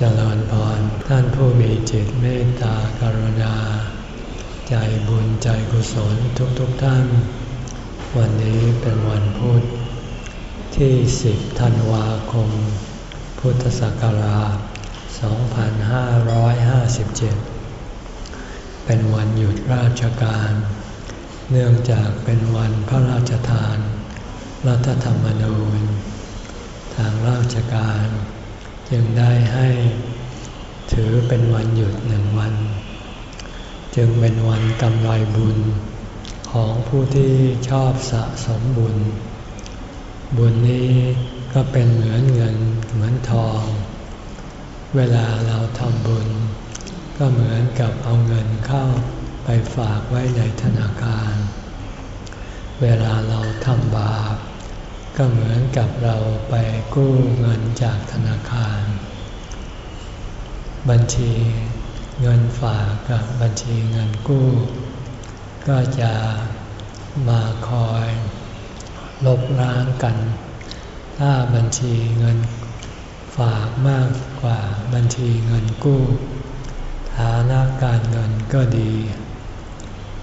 เจริญพรท่านผู้มีจิตเมตตากรุณา ใจบุญใจกุศลทุกๆทท่าน วันนี้เป็นวันพุธที่ 10 ธันวาคม พุทธศักราช 2557 เป็นวันหยุดราชการ เนื่องจากเป็นวันพระราชทาน รัฐธรรมนูญ ทางราชการ จึงได้ให้ถือเป็นวันหยุดหนึ่งวัน จึงเป็นวันกำไรบุญของผู้ที่ชอบสะสมบุญ บุญนี้ก็เป็นเหมือนเงินเหมือนทอง เวลาเราทำบุญ ก็เหมือนกับเอาเงินเข้าไปฝากไว้ในธนาคาร เวลาเราทำบาป ก็เหมือนกับเราไปกู้เงินจากธนาคาร บัญชีเงินฝากกับบัญชีเงินกู้ ก็จะมาคอยลบล้างกัน ถ้าบัญชีเงินฝากมากกว่าบัญชีเงินกู้ ฐานะการเงินก็ดี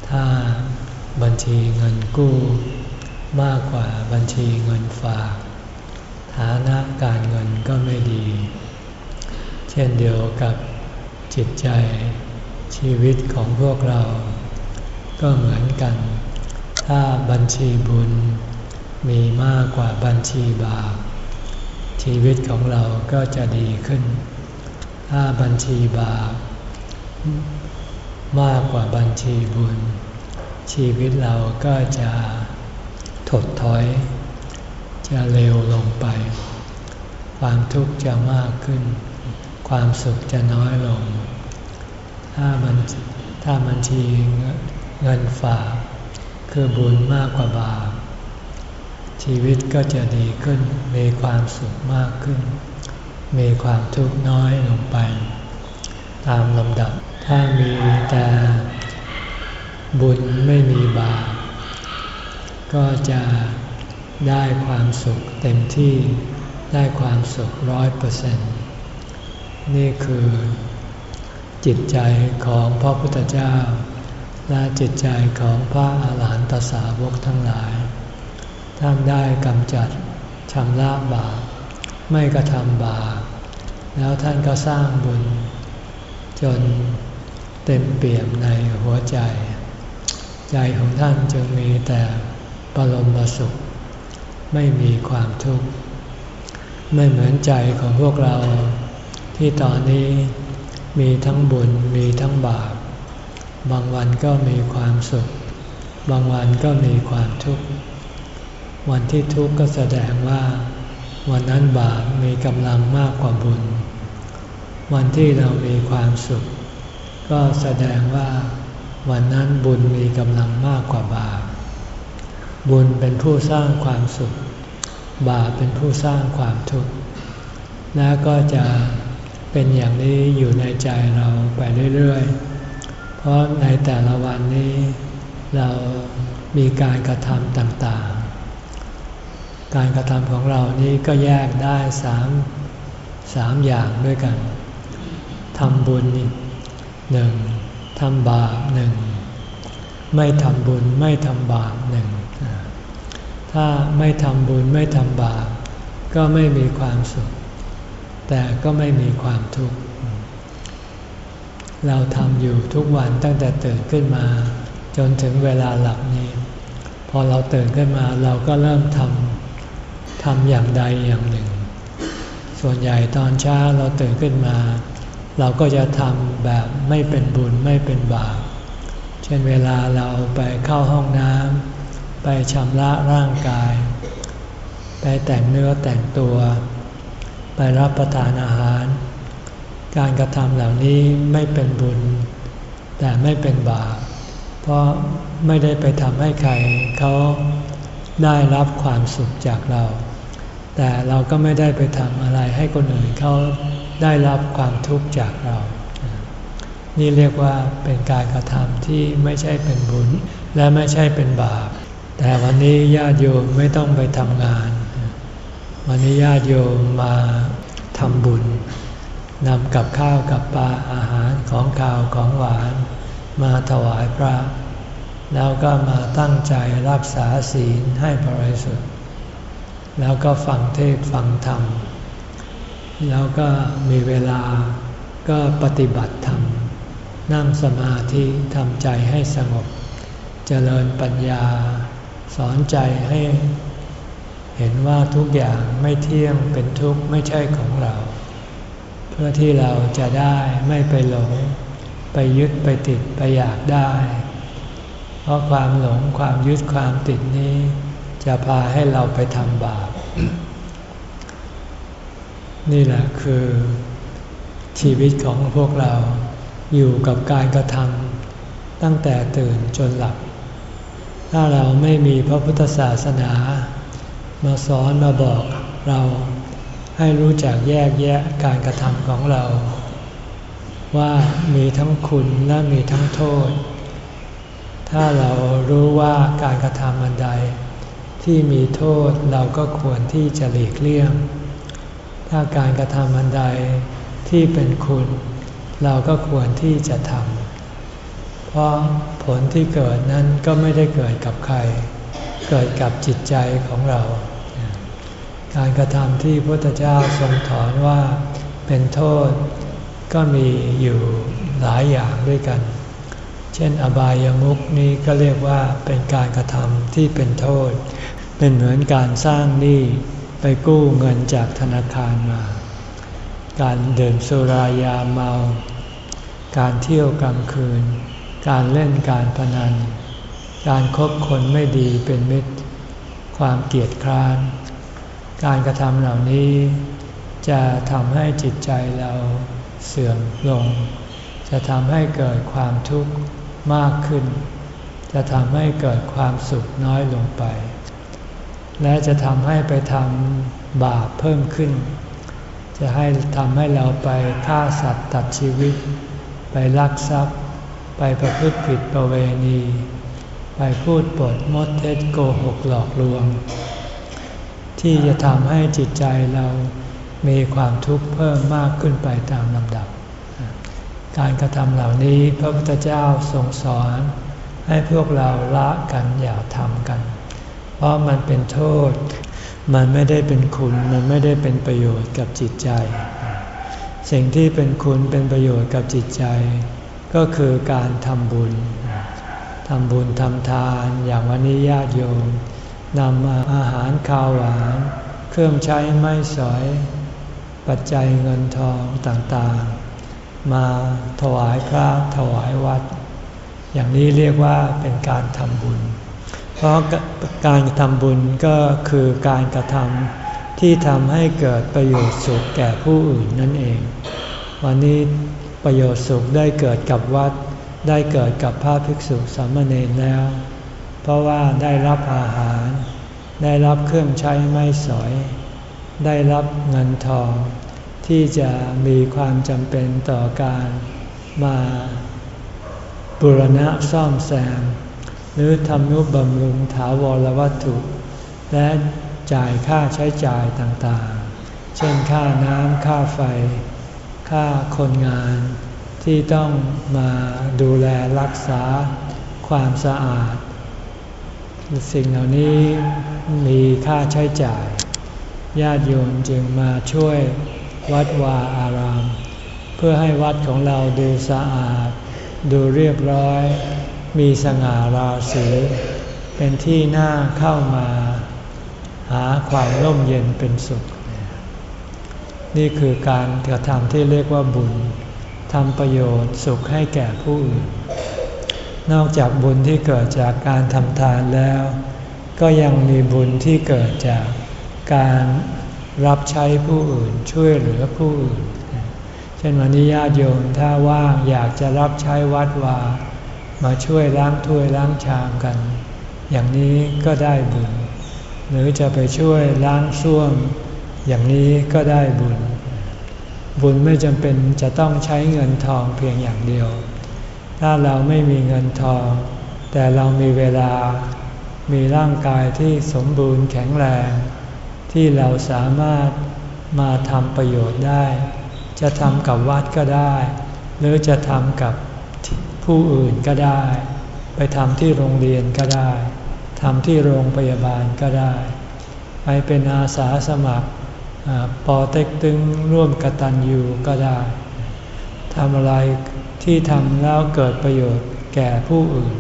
ถ้าบัญชีเงินกู้ มากกว่าบัญชีเงินฝาก ฐานะการเงินก็ไม่ดี เช่นเดียวกับจิตใจชีวิตของพวกเรา ก็เหมือนกัน ถ้าบัญชีบุญมีมากกว่าบัญชีบาปชีวิตของเราก็จะดีขึ้น ถ้าบัญชีบาปมากกว่าบัญชีบุญ ชีวิตเราก็จะ ถดถอย จะเร็วลงไป ความทุกข์จะมากขึ้น ความสุขจะน้อยลง ถ้ามันถ้ามันชีเงินฝากคือบุญมากกว่าบาปชีวิตก็จะดีขึ้น มีความสุขมากขึ้น มีความทุกข์น้อยลงไป ตามลำดับ ถ้ามีแต่บุญไม่มีบาป ก็จะได้ความสุขเต็มที่ได้ความสุขร้อยเปอร์เซ็นต์นี่คือจิตใจของพระพุทธเจ้า และจิตใจของพระอาหารหันตสาวกทั้งหลาย ท่านได้กำจัดชำระบาปไม่กระทำบาปแล้วท่านก็สร้างบุญ จนเต็มเปี่ยมในหัวใจ ใจของท่านจึงมีแต่ ปรมสุข ไม่มีความทุกข์ ไม่เหมือนใจของพวกเรา ที่ตอนนี้มีทั้งบุญมีทั้งบาป บางวันก็มีความสุข บางวันก็มีความทุกข์ วันที่ทุกข์ก็แสดงว่า วันนั้นบาปมีกำลังมากกว่าบุญ วันที่เรามีความสุข ก็แสดงว่าวันนั้นบุญมีกำลังมากกว่าบาป บุญเป็นผู้สร้างความสุข บาปเป็นผู้สร้างความทุกข์และก็จะเป็นอย่างนี้อยู่ในใจเราไปเรื่อยๆ เพราะในแต่ละวันนี้เรามีการกระทำต่างๆ การกระทำของเรานี้ก็แยกได้สามสามอย่างด้วยกัน ทำบุญหนึ่ง ทำบาปหนึ่ง ไม่ทำบุญไม่ทำบาปหนึ่ง ถ้าไม่ทำบุญไม่ทำบาปก็ไม่มีความสุข แต่ก็ไม่มีความทุกข์ เราทำอยู่ทุกวันตั้งแต่ตื่นขึ้นมา จนถึงเวลาหลับนี้ พอเราตื่นขึ้นมาเราก็เริ่มทำทำอย่างใดอย่างหนึ่ง ส่วนใหญ่ตอนเช้าเราตื่นขึ้นมา เราก็จะทำแบบไม่เป็นบุญไม่เป็นบาป เช่นเวลาเราไปเข้าห้องน้ำ ไปชำระร่างกาย ไปแต่งเนื้อแต่งตัว ไปรับประทานอาหาร การกระทำเหล่านี้ไม่เป็นบุญ แต่ไม่เป็นบาป เพราะไม่ได้ไปทำให้ใครเขาได้รับความสุขจากเรา แต่เราก็ไม่ได้ไปทำอะไรให้คนอื่นเขาได้รับความทุกข์จากเรา นี่เรียกว่าเป็นการกระทำที่ไม่ใช่เป็นบุญ และไม่ใช่เป็นบาป แต่วันนี้ญาติโยมไม่ต้องไปทำงาน วันนี้ญาติโยมมาทำบุญนำกับข้าวกับปลาอาหารของข้าวของหวาน มาถวายพระ แล้วก็มาตั้งใจรักษาศีลให้บริสุทธิ์ แล้วก็ฟังเทศฟังธรรม แล้วก็มีเวลาก็ปฏิบัติธรรม นั่งสมาธิทำใจให้สงบ เจริญปัญญา สอนใจให้เห็นว่าทุกอย่างไม่เที่ยงเป็นทุกข์ไม่ใช่ของเรา เพื่อที่เราจะได้ไม่ไปหลง ไปยึดไปติดไปอยากได้ เพราะความหลงความยึดความติดนี้ จะพาให้เราไปทำบาป นี่แหละคือชีวิตของพวกเราอยู่กับการกระทำตั้งแต่ตื่นจนหลับ ถ้าเราไม่มีพระพุทธศาสนา มาสอนมาบอกเราให้รู้จักแยกแยะการกระทำของเรา ว่ามีทั้งคุณและมีทั้งโทษ ถ้าเรารู้ว่าการกระทำอันใด ที่มีโทษเราก็ควรที่จะหลีกเลี่ยง ถ้าการกระทำอันใดที่เป็นคุณ เราก็ควรที่จะทำเพราะ ผลที่เกิดนั้นก็ไม่ได้เกิดกับใคร เกิดกับจิตใจของเรา การกระทำที่พระพุทธเจ้าทรงถอนว่าเป็นโทษก็มีอยู่หลายอย่างด้วยกัน เช่น อบายามุกนี้ก็เรียกว่าเป็นการกระทำที่เป็นโทษ เป็นเหมือนการสร้างหนี้ไปกู้เงินจากธนาคารมา การเดินสุรายาเมา การเที่ยวกลางคืน การเล่นการพนัน การคบคนไม่ดีเป็นมิตร ความเกียดคร้าน การกระทำเหล่านี้ จะทำให้จิตใจเราเสื่อมลง จะทำให้เกิดความทุกข์มากขึ้น จะทำให้เกิดความสุขน้อยลงไป และจะทำให้ไปทำบาปเพิ่มขึ้น จะให้ทำให้เราไปฆ่าสัตว์ตัดชีวิต ไปลักทรัพย์ ไปประพฤติผิดประเวณี ไปพูดปดมดเท็จโกหกหลอกลวง ที่จะทำให้จิตใจเรามีความทุกข์เพิ่มมากขึ้นไปตามลำดับ การกระทำเหล่านี้พระพุทธเจ้าทรงสอน ให้พวกเราละกันอย่าทำกัน เพราะมันเป็นโทษ มันไม่ได้เป็นคุณ มันไม่ได้เป็นประโยชน์กับจิตใจ สิ่งที่เป็นคุณเป็นประโยชน์กับจิตใจ ก็คือการทำบุญทำบุญทำทานอย่างวันนี้ญาติโยมนำมาอาหารข้าวหวาน เครื่องใช้ไม้สอย ปัจจัยเงินทองต่างๆ มาถวายพระถวายวัด อย่างนี้เรียกว่าเป็นการทำบุญ เพราะการทำบุญก็คือการกระทำที่ทำให้เกิดประโยชน์สุขแก่ผู้อื่นนั่นเอง วันนี้ ประโยชน์สุขได้เกิดกับวัด ได้เกิดกับพระภิกษุสามเณรแล้ว เพราะว่าได้รับอาหาร ได้รับเครื่องใช้ไม้สอย ได้รับเงินทอง ที่จะมีความจำเป็นต่อการมาบุรณะซ่อมแซม หรือทำนุบำรุงถาวรวัตถุ และจ่ายค่าใช้จ่ายต่างๆ เช่นค่าน้ำค่าไฟ ค่าคนงานที่ต้องมาดูแลรักษาความสะอาด สิ่งเหล่านี้มีค่าใช้จ่าย ญาติโยมจึงมาช่วยวัดวาอาราม เพื่อให้วัดของเราดูสะอาด ดูเรียบร้อย มีสง่าราศีเป็นที่น่าเข้ามา หาความร่มเย็นเป็นสุข นี่คือการกระทำที่เรียกว่าบุญทำประโยชน์สุขให้แก่ผู้อื่น นอกจากบุญที่เกิดจากการทำทานแล้ว ก็ยังมีบุญที่เกิดจากการรับใช้ผู้อื่นช่วยเหลือผู้อื่น เช่นวันนี้ญาติโยมถ้าว่างอยากจะรับใช้วัดวา มาช่วยล้างถ้วยล้างชามกัน อย่างนี้ก็ได้บุญ หรือจะไปช่วยล้างส้วม อย่างนี้ก็ได้บุญ บุญไม่จำเป็นจะต้องใช้เงินทองเพียงอย่างเดียว ถ้าเราไม่มีเงินทอง แต่เรามีเวลา มีร่างกายที่สมบูรณ์แข็งแรง ที่เราสามารถมาทำประโยชน์ได้ จะทำกับวัดก็ได้ หรือจะทำกับผู้อื่นก็ได้ ไปทำที่โรงเรียนก็ได้ทำที่โรงพยาบาลก็ได้ ไปเป็นอาสาสมัคร ปอเต็กตึงร่วมกตัญญูก็ได้ทำอะไรที่ทำแล้วเกิดประโยชน์แก่ผู้อื่น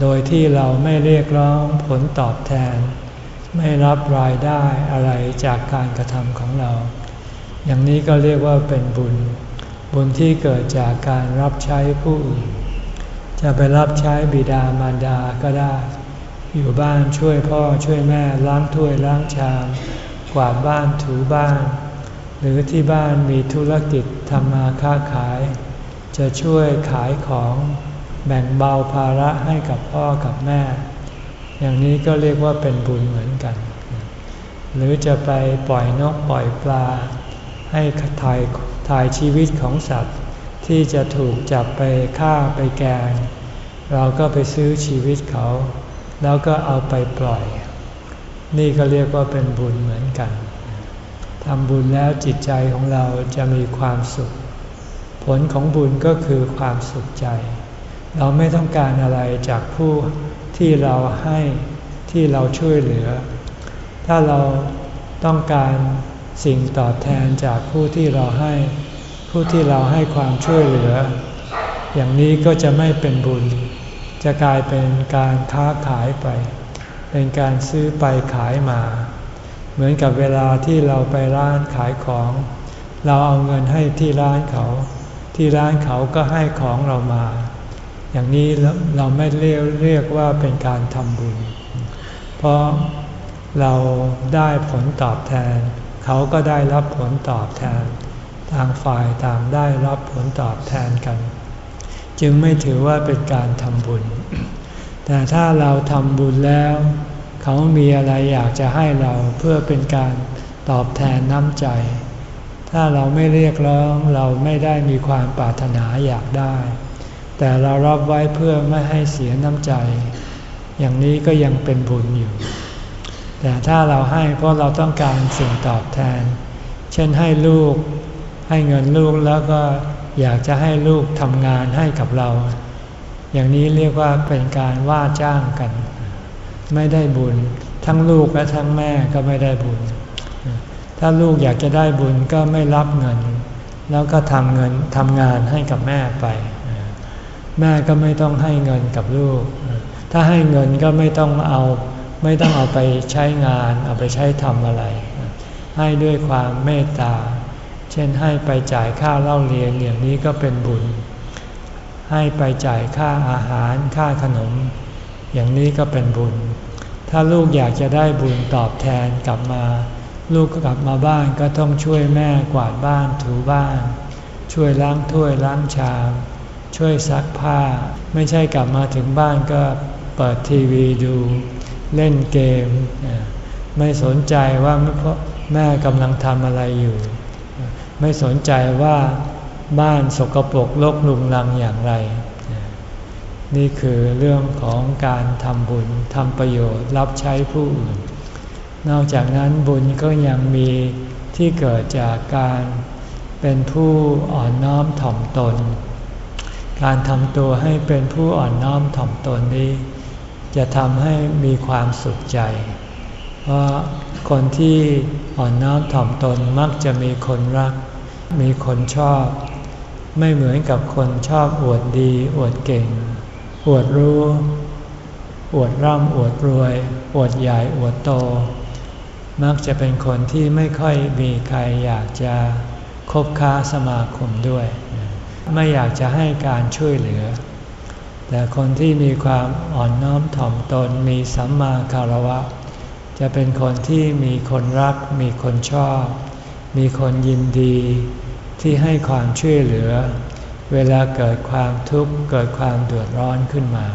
โดยที่เราไม่เรียกร้องผลตอบแทน ไม่รับรายได้อะไรจากการกระทำของเรา อย่างนี้ก็เรียกว่าเป็นบุญ บุญที่เกิดจากการรับใช้ผู้อื่น จะไปรับใช้บิดามารดาก็ได้ อยู่บ้านช่วยพ่อช่วยแม่ล้างถ้วยล้างชาม กวาดบ้านถูบ้าน หรือที่บ้านมีธุรกิจทำมาค้าขาย จะช่วยขายของแบ่งเบาภาระให้กับพ่อกับแม่ อย่างนี้ก็เรียกว่าเป็นบุญเหมือนกัน หรือจะไปปล่อยนกปล่อยปลา ให้ถ่ายถ่ายชีวิตของสัตว์ ที่จะถูกจับไปฆ่าไปแกง เราก็ไปซื้อชีวิตเขา แล้วก็เอาไปปล่อย นี่ก็เรียกว่าเป็นบุญเหมือนกันทำบุญแล้วจิตใจของเราจะมีความสุข ผลของบุญก็คือความสุขใจ เราไม่ต้องการอะไรจากผู้ที่เราให้ที่เราช่วยเหลือ ถ้าเราต้องการสิ่งตอบแทนจากผู้ที่เราให้ ผู้ที่เราให้ความช่วยเหลือ อย่างนี้ก็จะไม่เป็นบุญ จะกลายเป็นการค้าขายไป เป็นการซื้อไปขายมา เหมือนกับเวลาที่เราไปร้านขายของ เราเอาเงินให้ที่ร้านเขา ที่ร้านเขาก็ให้ของเรามา อย่างนี้เราไม่เรียกเรียกว่าเป็นการทำบุญ เพราะเราได้ผลตอบแทน เขาก็ได้รับผลตอบแทนทางฝ่ายต่างได้รับผลตอบแทนกัน จึงไม่ถือว่าเป็นการทำบุญ แต่ถ้าเราทำบุญแล้ว เขามีอะไรอยากจะให้เราเพื่อเป็นการตอบแทนน้ำใจ ถ้าเราไม่เรียกร้องเราไม่ได้มีความปรารถนาอยากได้ แต่เรารับไว้เพื่อไม่ให้เสียน้ำใจ อย่างนี้ก็ยังเป็นบุญอยู่ แต่ถ้าเราให้เพราะเราต้องการสิ่งตอบแทน เช่นให้ลูกให้เงินลูกแล้วก็อยากจะให้ลูกทำงานให้กับเรา อย่างนี้เรียกว่าเป็นการว่าจ้างกัน ไม่ได้บุญ ทั้งลูกและทั้งแม่ก็ไม่ได้บุญ ถ้าลูกอยากจะได้บุญก็ไม่รับเงิน แล้วก็ทำเงินทำงานให้กับแม่ไป แม่ก็ไม่ต้องให้เงินกับลูก ถ้าให้เงินก็ไม่ต้องเอาไม่ต้องเอาไปใช้งาน เอาไปใช้ทำอะไร ให้ด้วยความเมตตา เช่นให้ไปจ่ายค่าเล่าเรียนอย่างนี้ก็เป็นบุญ ให้ไปจ่ายค่าอาหารค่าขนม อย่างนี้ก็เป็นบุญ ถ้าลูกอยากจะได้บุญตอบแทนกลับมา ลูกกลับมาบ้านก็ต้องช่วยแม่กวาดบ้านถูบ้าน ช่วยล้างถ้วยล้างชาม ช่วยซักผ้า ไม่ใช่กลับมาถึงบ้านก็เปิดทีวีดู เล่นเกม ไม่สนใจว่าแม่กำลังทำอะไรอยู่ ไม่สนใจว่า บ้านสกปรกโลกลุงลังอย่างไร นี่คือเรื่องของการทำบุญทำประโยชน์รับใช้ผู้อื่น นอกจากนั้นบุญก็ยังมีที่เกิดจากการเป็นผู้อ่อนน้อมถ่อมตน การทำตัวให้เป็นผู้อ่อนน้อมถ่อมตนนี้ จะทำให้มีความสุขใจ เพราะคนที่อ่อนน้อมถ่อมตนมักจะมีคนรัก มีคนชอบ ไม่เหมือนกับคนชอบอวดดี อวดเก่ง อวดรู้ อวดร่ำอวดรวย อวดใหญ่อวดโต มักจะเป็นคนที่ไม่ค่อยมีใครอยากจะคบค้าสมาคมด้วย ไม่อยากจะให้การช่วยเหลือ แต่คนที่มีความอ่อนน้อมถ่อมตนมีสัมมาคารวะ จะเป็นคนที่มีคนรัก มีคนชอบ มีคนยินดี ที่ให้ความช่วยเหลือ เวลาเกิดความทุกข์เกิดความเดือดร้อนขึ้นมา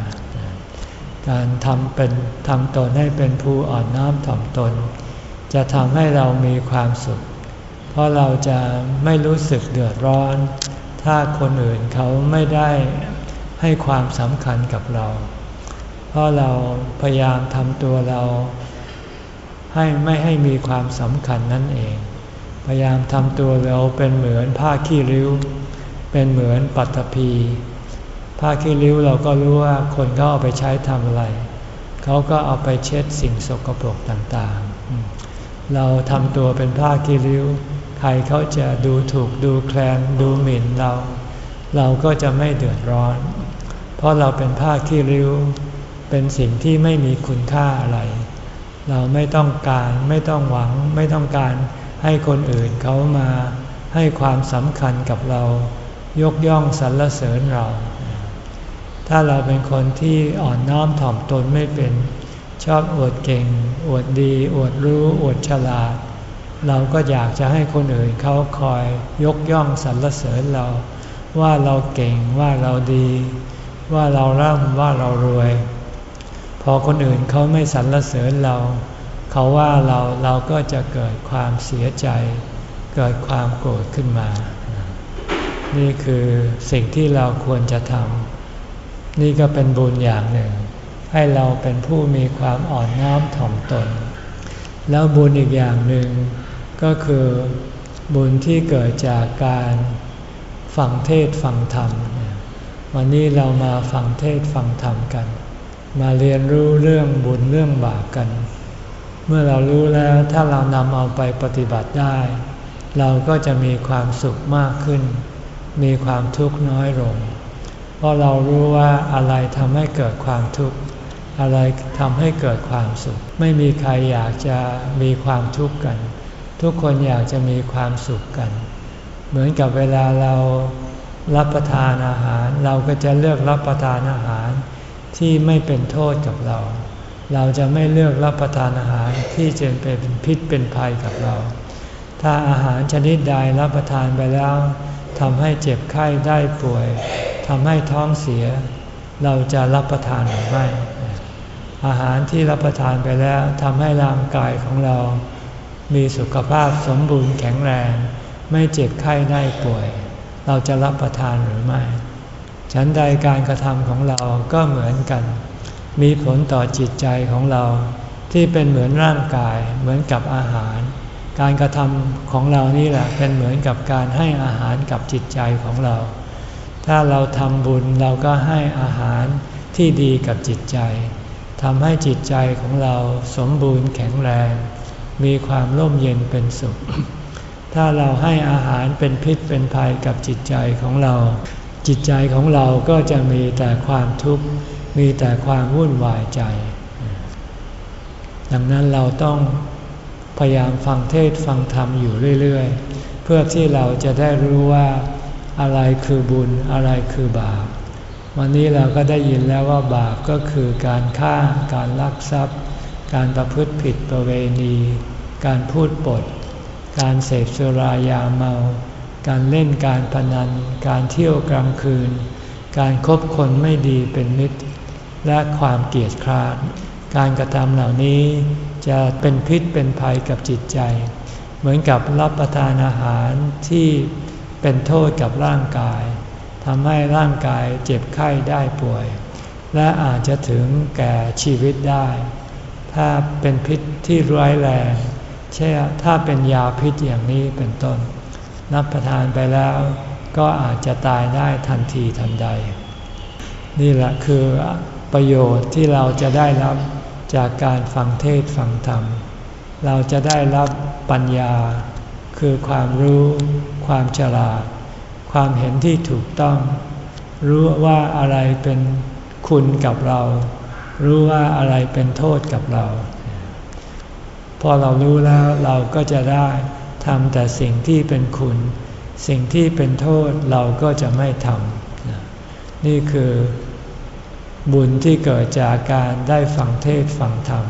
การทำเป็นทำตนให้เป็นผู้อ่อนน้อมถ่อมตน จะทำให้เรามีความสุข เพราะเราจะไม่รู้สึกเดือดร้อน ถ้าคนอื่นเขาไม่ได้ให้ความสำคัญกับเรา เพราะเราพยายามทำตัวเราให้ไม่ให้มีความสำคัญนั่นเอง พยายามทำตัวเราเป็นเหมือนผ้าขี้ริ้ว เป็นเหมือนปัตภีผ้าขี้ริ้วเราก็รู้ว่าคนเขาเอาไปใช้ทำอะไร เขาก็เอาไปเช็ดสิ่งสกปรกต่างๆ เราทำตัวเป็นผ้าขี้ริ้ว ใครเขาจะดูถูกดูแคลนดูหมิ่นเรา เราก็จะไม่เดือดร้อน เพราะเราเป็นผ้าขี้ริ้ว เป็นสิ่งที่ไม่มีคุณค่าอะไร เราไม่ต้องการไม่ต้องหวังไม่ต้องการ ให้คนอื่นเขามาให้ความสำคัญกับเรา ยกย่องสรรเสริญเรา ถ้าเราเป็นคนที่อ่อนน้อมถ่อมตนไม่เป็น ชอบอวดเก่ง อวดดี อวดรู้ อวดฉลาด เราก็อยากจะให้คนอื่นเขาคอยยกย่องสรรเสริญเรา ว่าเราเก่งว่าเราดี ว่าเราร่ำว่าเรารวย พอคนอื่นเขาไม่สรรเสริญเรา เขาว่าเราเราก็จะเกิดความเสียใจ เกิดความโกรธขึ้นมา นี่คือสิ่งที่เราควรจะทำนี่ก็เป็นบุญอย่างหนึ่ง ให้เราเป็นผู้มีความอ่อนน้อมถ่อมตน แล้วบุญอีกอย่างหนึ่งก็คือบุญที่เกิดจากการฟังเทศฟังธรรม วันนี้เรามาฟังเทศฟังธรรมกัน มาเรียนรู้เรื่องบุญเรื่องบาปกัน เมื่อเรารู้แล้วถ้าเรานำเอาไปปฏิบัติได้ เราก็จะมีความสุขมากขึ้น มีความทุกข์น้อยลง เพราะเรารู้ว่าอะไรทำให้เกิดความทุกข์ อะไรทำให้เกิดความสุข ไม่มีใครอยากจะมีความทุกข์กัน ทุกคนอยากจะมีความสุขกัน เหมือนกับเวลาเรารับประทานอาหาร เราก็จะเลือกรับประทานอาหารที่ไม่เป็นโทษกับเรา เราจะไม่เลือกรับประทานอาหารที่จะเป็นพิษเป็นภัยกับเรา ถ้าอาหารชนิดใดรับประทานไปแล้วทำให้เจ็บไข้ได้ป่วยทำให้ท้องเสีย เราจะรับประทานหรือไม่ อาหารที่รับประทานไปแล้วทำให้ร่างกายของเรา มีสุขภาพสมบูรณ์แข็งแรง ไม่เจ็บไข้ได้ป่วย เราจะรับประทานหรือไม่ ฉันใดการกระทำของเราก็เหมือนกัน มีผลต่อจิตใจของเรา ที่เป็นเหมือนร่างกายเหมือนกับอาหาร การกระทำของเรานี่แหละเป็นเหมือนกับการให้อาหารกับจิตใจของเรา ถ้าเราทำบุญเราก็ให้อาหารที่ดีกับจิตใจทำให้จิตใจของเราสมบูรณ์แข็งแรง มีความร่มเย็นเป็นสุข ถ้าเราให้อาหารเป็นพิษเป็นภัยกับจิตใจของเรา จิตใจของเราก็จะมีแต่ความทุกข์ มีแต่ความวุ่นวายใจ ดังนั้นเราต้องพยายามฟังเทศฟังธรรมอยู่เรื่อยๆ เพื่อที่เราจะได้รู้ว่าอะไรคือบุญอะไรคือบาป วันนี้เราก็ได้ยินแล้วว่าบาปก็คือการฆ่า การลักทรัพย์ การประพฤติผิดประเวณี การพูดปด การเสพสุรายาเมา การเล่นการพนัน การเที่ยวกลางคืน การครบคนไม่ดีเป็นมิตร และความเกลียดคร้าน การกระทำเหล่านี้จะเป็นพิษเป็นภัยกับจิตใจ เหมือนกับรับประทานอาหารที่เป็นโทษกับร่างกายทำให้ร่างกายเจ็บไข้ได้ป่วย และอาจจะถึงแก่ชีวิตได้ ถ้าเป็นพิษที่ร้ายแรง เช่นถ้าเป็นยาพิษอย่างนี้เป็นต้น รับประทานไปแล้วก็อาจจะตายได้ทันทีทันใด นี่แหละคือ ประโยชน์ที่เราจะได้รับจากการฟังเทศฟังธรรม เราจะได้รับปัญญา คือความรู้ ความฉลาด ความเห็นที่ถูกต้อง รู้ว่าอะไรเป็นคุณกับเรา รู้ว่าอะไรเป็นโทษกับเรา พอเรารู้แล้วเราก็จะได้ทำแต่สิ่งที่เป็นคุณ สิ่งที่เป็นโทษเราก็จะไม่ทำนี่คือ บุญที่เกิดจากการได้ฟังเทศฟังธรรม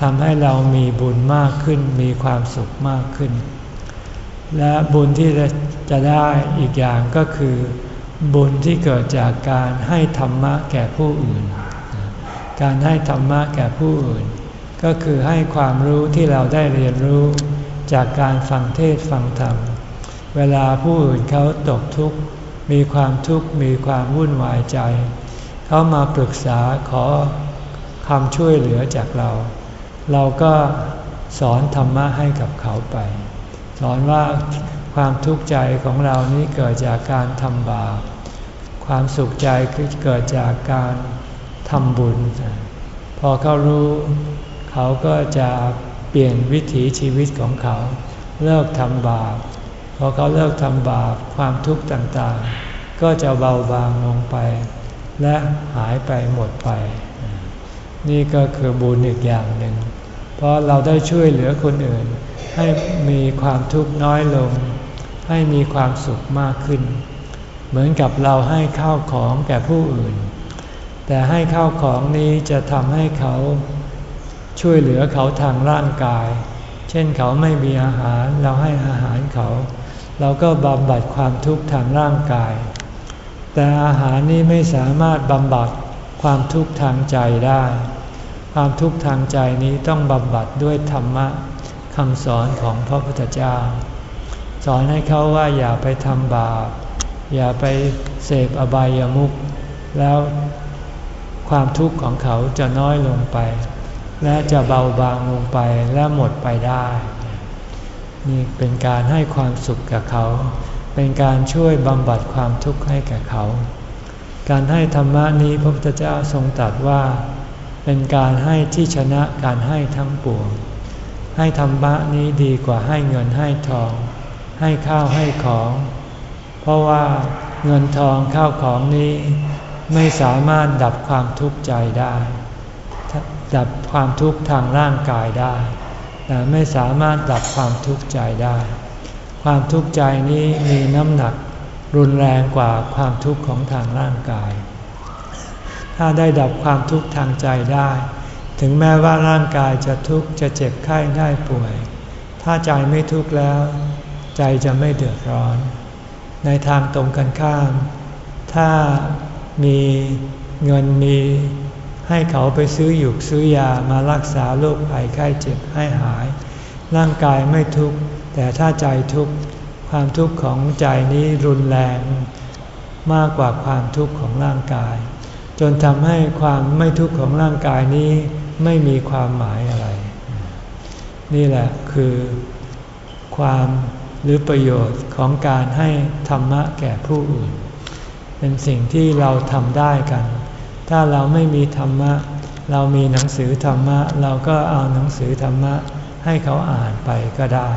ทำให้เรามีบุญมากขึ้นมีความสุขมากขึ้น และบุญที่จะได้อีกอย่างก็คือ บุญที่เกิดจากการให้ธรรมะแก่ผู้อื่น การให้ธรรมะแก่ผู้อื่น ก็คือให้ความรู้ที่เราได้เรียนรู้จากการฟังเทศฟังธรรม เวลาผู้อื่นเขาตกทุกข์มีความทุกข์มีความวุ่นวายใจ เขามาปรึกษาขอคำช่วยเหลือจากเรา เราก็สอนธรรมะให้กับเขาไปสสอนว่าความทุกข์ใจของเรานี้เกิดจากการทำบาปความสุขใจคือเกิดจากการทำบุญ พอเขารู้เขาก็จะเปลี่ยนวิถีชีวิตของเขา เลิกทำบาปพอเขาเลิกทำบาปความทุกข์ต่างๆ ก็จะเบาบางลงไป และหายไปหมดไป นี่ก็คือบุญอีกอย่างหนึ่ง เพราะเราได้ช่วยเหลือคนอื่น ให้มีความทุกข์น้อยลง ให้มีความสุขมากขึ้น เหมือนกับเราให้ข้าวของแก่ผู้อื่น แต่ให้ข้าวของนี้จะทำให้เขาช่วยเหลือเขาทางร่างกาย เช่นเขาไม่มีอาหารเราให้อาหารเขา เราก็บำบัดความทุกข์ทางร่างกาย แต่อาหารนี้ไม่สามารถบำบัดความทุกข์ทางใจได้ ความทุกข์ทางใจนี้ต้องบำบัดด้วยธรรมะคำสอนของพระพุทธเจ้า สอนให้เขาว่าอย่าไปทำบาป อย่าไปเสพอบายามุขแล้วความทุกข์ของเขาจะน้อยลงไป และจะเบาบางลงไปและหมดไปได้ นี่เป็นการให้ความสุขกับเขา เป็นการช่วยบำบัดความทุกข์ให้แกับเขา การให้ธรรมะนี้พระพุทธเจ้าทรงตรัสว่า เป็นการให้ที่ชนะการให้ทั้งปวง ให้ธรรมะนี้ดีกว่าให้เงินให้ทอง ให้ข้าวให้ของ เพราะว่าเงินทองข้าวของนี้ไม่สามารถดับความทุกข์ใจได้ ดับความทุกข์ทางร่างกายได้ แต่ไม่สามารถดับความทุกข์ใจได้ ความทุกข์ใจนี้มีน้ำหนักรุนแรงกว่าความทุกข์ของทางร่างกาย ถ้าได้ดับความทุกข์ทางใจได้ ถึงแม้ว่าร่างกายจะทุกข์จะเจ็บไข้ได้ป่วย ถ้าใจไม่ทุกข์แล้ว ใจจะไม่เดือดร้อน ในทางตรงกันข้าม ถ้ามีเงินมีให้เขาไปซื้อหยุกซื้อยามารักษาโรคภัยไข้เจ็บให้หาย ร่างกายไม่ทุกข์ แต่ถ้าใจทุกข์ความทุกข์ของใจนี้รุนแรงมากกว่าความทุกข์ของร่างกาย จนทำให้ความไม่ทุกข์ของร่างกายนี้ไม่มีความหมายอะไร นี่แหละคือความหรือประโยชน์ของการให้ธรรมะแก่ผู้อื่น เป็นสิ่งที่เราทำได้กัน ถ้าเราไม่มีธรรมะ เรามีหนังสือธรรมะ เราก็เอาหนังสือธรรมะให้เขาอ่านไปก็ได้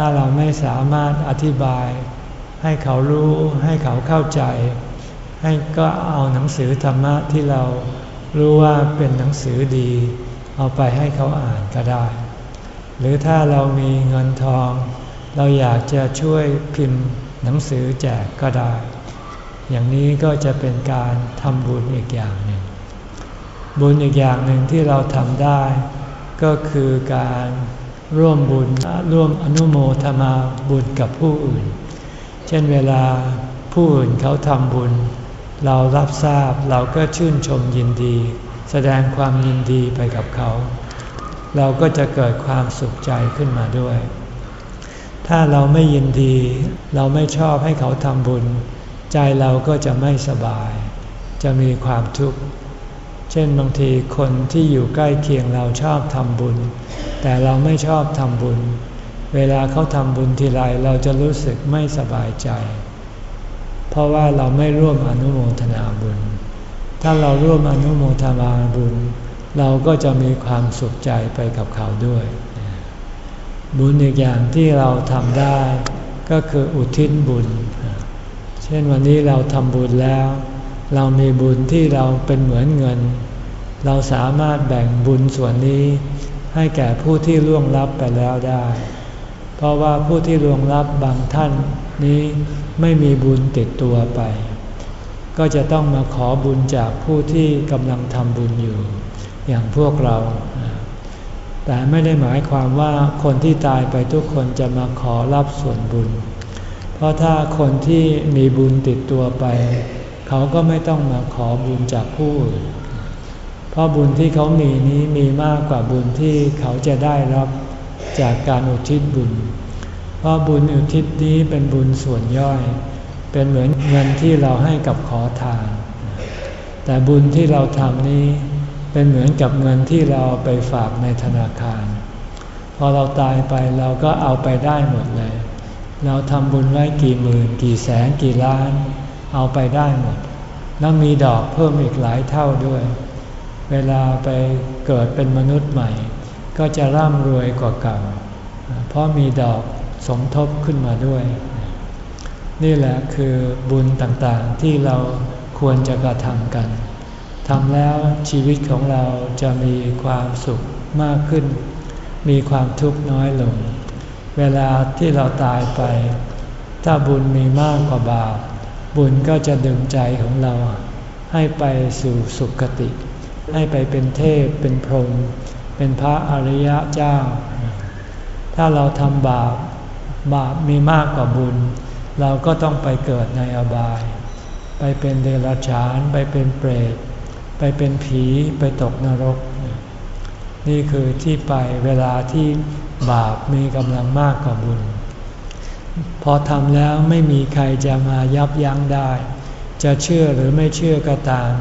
ถ้าเราไม่สามารถอธิบาย ให้เขารู้ให้เขาเข้าใจ ให้ก็เอาหนังสือธรรมะที่เรารู้ว่าเป็นหนังสือดี เอาไปให้เขาอ่านก็ได้ หรือถ้าเรามีเงินทอง เราอยากจะช่วยพิมพ์หนังสือแจกก็ได้ อย่างนี้ก็จะเป็นการทำบุญอีกอย่างหนึ่ง บุญอีกอย่างหนึ่งที่เราทำได้ ก็คือการ ร่วมบุญร่วมอนุโมทนาบุญกับผู้อื่น เช่นเวลาผู้อื่นเขาทำบุญ เรารับทราบเราก็ชื่นชมยินดี แสดงความยินดีไปกับเขา เราก็จะเกิดความสุขใจขึ้นมาด้วย ถ้าเราไม่ยินดี เราไม่ชอบให้เขาทำบุญ ใจเราก็จะไม่สบาย จะมีความทุกข์ เช่นบางทีคนที่อยู่ใกล้เคียงเราชอบทำบุญ แต่เราไม่ชอบทำบุญ เวลาเขาทำบุญทีไรเราจะรู้สึกไม่สบายใจ เพราะว่าเราไม่ร่วมอนุโมทนาบุญ ถ้าเราร่วมอนุโมทนาบุญ เราก็จะมีความสุขใจไปกับเขาด้วย บุญอีกอย่างที่เราทำได้ก็คืออุทิศบุญ เช่นวันนี้เราทำบุญแล้ว เรามีบุญที่เราเป็นเหมือนเงิน เราสามารถแบ่งบุญส่วนนี้ ให้แก่ผู้ที่ล่วงลับไปแล้วได้ เพราะว่าผู้ที่ล่วงลับบางท่านนี้ไม่มีบุญติดตัวไป ก็จะต้องมาขอบุญจากผู้ที่กำลังทำบุญอยู่ อย่างพวกเรา แต่ไม่ได้หมายความว่าคนที่ตายไปทุกคนจะมาขอรับส่วนบุญ เพราะถ้าคนที่มีบุญติดตัวไป เขาก็ไม่ต้องมาขอบุญจากผู้อื่น ราะบุญที่เขามีนี้มีมากกว่าบุญที่เขาจะได้รับจากการอุทิศบุญ เพราะบุญอุทิศนี้เป็นบุญส่วนย่อย เป็นเหมือนเงินที่เราให้กับขอทาน แต่บุญที่เราทำนี้เป็นเหมือนกับเงินที่เราไปฝากในธนาคารพพอเราตายไปเราก็เอาไปได้หมดเลย เราทำบุญไว้กี่หมื่น กี่แสนกี่ล้าน เอาไปได้หมด แล้วมีดอกเพิ่มอีกหลายเท่าด้วย เวลาไปเกิดเป็นมนุษย์ใหม่ ก็จะร่ำรวยกว่าเก่า เพราะมีดอกสมทบขึ้นมาด้วย นี่แหละคือบุญต่างๆที่เราควรจะกระทำกันทำแล้วชีวิตของเราจะมีความสุขมากขึ้น มีความทุกข์น้อยลง เวลาที่เราตายไป ถ้าบุญมีมากกว่าบาปบุญก็จะดึงใจของเราให้ไปสู่สุคติ ให้ไปเป็นเทพเป็นพรหมเป็นพระอริยะเจ้า ถ้าเราทำบาปบาปมีมากกว่าบุญ เราก็ต้องไปเกิดในอบาย ไปเป็นเดรัจฉาน ไปเป็นเปรต ไปเป็นผีไปตกนรก นี่คือที่ไปเวลาที่บาปมีกำลังมากกว่าบุญ พอทำแล้วไม่มีใครจะมายับยั้งได้ จะเชื่อหรือไม่เชื่อก็ตาม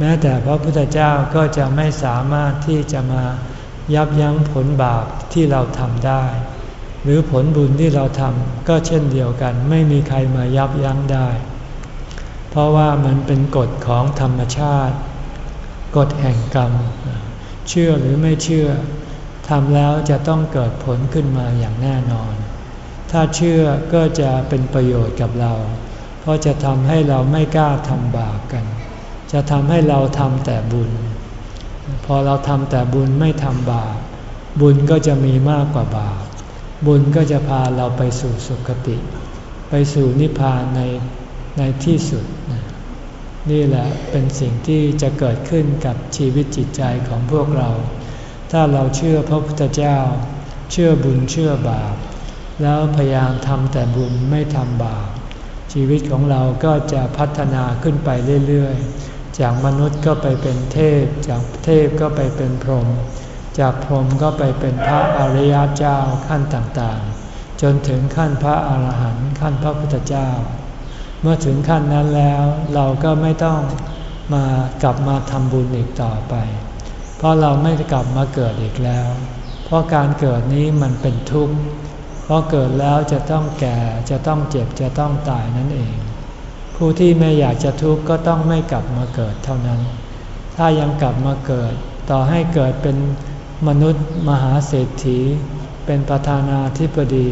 แม้แต่พระพุทธเจ้าก็จะไม่สามารถที่จะมายับยั้งผลบาปที่เราทำได้ หรือผลบุญที่เราทำก็เช่นเดียวกัน ไม่มีใครมายับยั้งได้ เพราะว่ามันเป็นกฎของธรรมชาติ กฎแห่งกรรม เชื่อหรือไม่เชื่อทำแล้วจะต้องเกิดผลขึ้นมาอย่างแน่นอน ถ้าเชื่อก็จะเป็นประโยชน์กับเรา เพราะจะทำให้เราไม่กล้าทำบาปกัน จะทำให้เราทำแต่บุญ พอเราทำแต่บุญไม่ทำบาป บุญก็จะมีมากกว่าบาป บุญก็จะพาเราไปสู่สุคติ ไปสู่นิพพานในในที่สุดนะนี่แหละเป็นสิ่งที่จะเกิดขึ้นกับชีวิตจิตใจของพวกเรา ถ้าเราเชื่อพระพุทธเจ้า เชื่อบุญเชื่อบาป แล้วพยายามทำแต่บุญไม่ทำบาป ชีวิตของเราก็จะพัฒนาขึ้นไปเรื่อยๆ จากมนุษย์ก็ไปเป็นเทพ จากเทพก็ไปเป็นพรหม จากพรหมก็ไปเป็นพระอริยเจ้าขั้นต่างๆ จนถึงขั้นพระอาหารหันต์ขั้นพระพุทธเจ้า เมื่อถึงขั้นนั้นแล้วเราก็ไม่ต้องมากลับมาทำบุญอีกต่อไป เพราะเราไม่กลับมาเกิดอีกแล้ว เพราะการเกิดนี้มันเป็นทุกข์ เพราะเกิดแล้วจะต้องแก่ จะต้องเจ็บ จะต้องตายนั่นเอง ผู้ที่ไม่อยากจะทุกข์ก็ต้องไม่กลับมาเกิดเท่านั้น ถ้ายังกลับมาเกิด ต่อให้เกิดเป็นมนุษย์มหาเศรษฐี เป็นประธานาธิบดี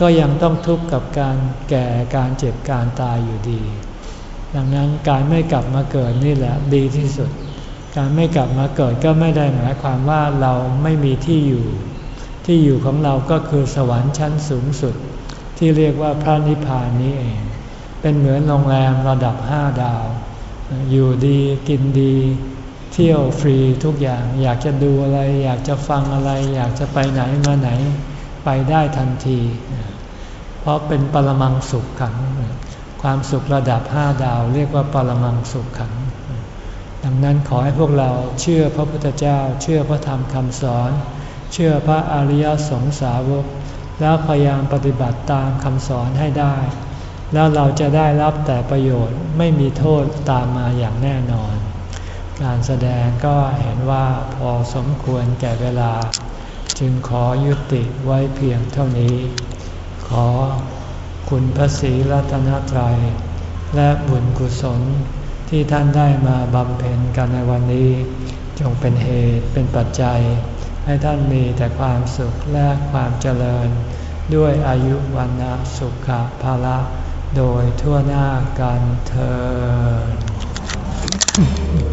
ก็ยังต้องทุกข์กับการแก่การเจ็บการตายอยู่ดี ดังนั้นการไม่กลับมาเกิดนี่แหละดีที่สุด การไม่กลับมาเกิดก็ไม่ได้หมายความว่าเราไม่มีที่อยู่ ที่อยู่ของเราก็คือสวรรค์ชั้นสูงสุด ที่เรียกว่าพระนิพพานนี้เอง เป็นเหมือนโรงแรมระดับห้าดาว อยู่ดีกินดี เที่ยวฟรีทุกอย่าง อยากจะดูอะไร อยากจะฟังอะไร อยากจะไปไหนมาไหน ไปได้ทันที เพราะเป็นปรมังสุขขัง ความสุขระดับห้าดาว เรียกว่าปรมังสุขขัง ดังนั้นขอให้พวกเราเชื่อพระพุทธเจ้า เชื่อพระธรรมคำสอน เชื่อพระอริยสงสาวก แล้วพยายามปฏิบัติตามคำสอนให้ได้ แล้วเราจะได้รับแต่ประโยชน์ไม่มีโทษตามมาอย่างแน่นอน การแสดงก็เห็นว่าพอสมควรแก่เวลา จึงขอยุติไว้เพียงเท่านี้ ขอคุณพระศรีรัตนตรัย และบุญกุศลที่ท่านได้มาบำเพ็ญกันในวันนี้ จงเป็นเหตุเป็นปัจจัย ให้ท่านมีแต่ความสุขและความเจริญ ด้วยอายุวันนะสุขภาละ โดยทั่วหน้ากันเธอ